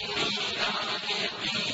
کے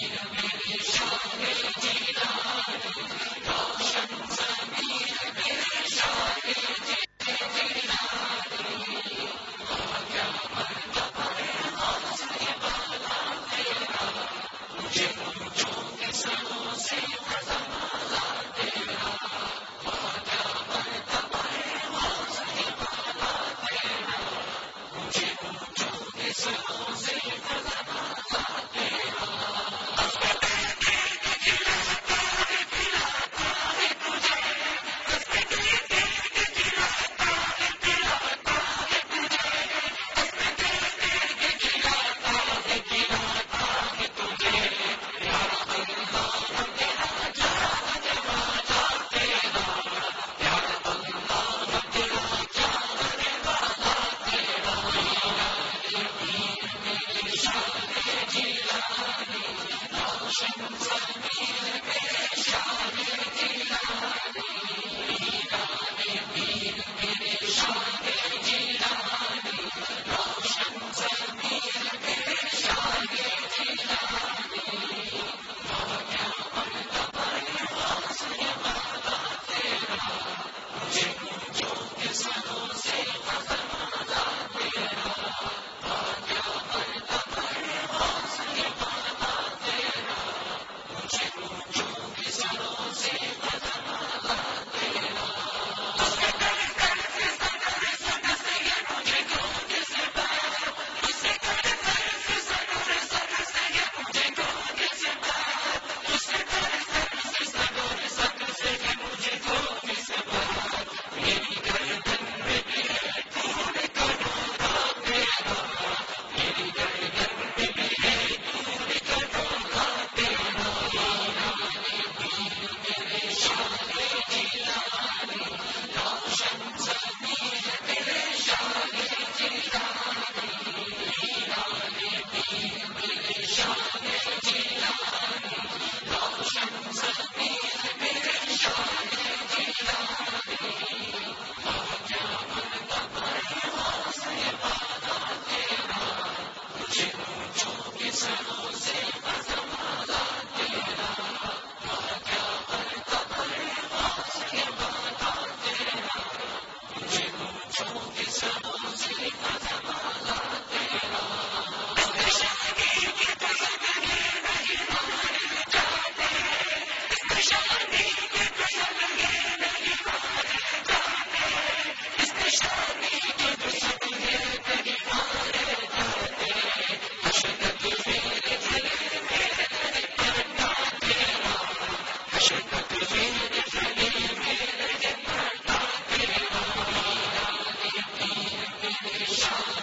جو سروں سے بتا کے شروع سے شان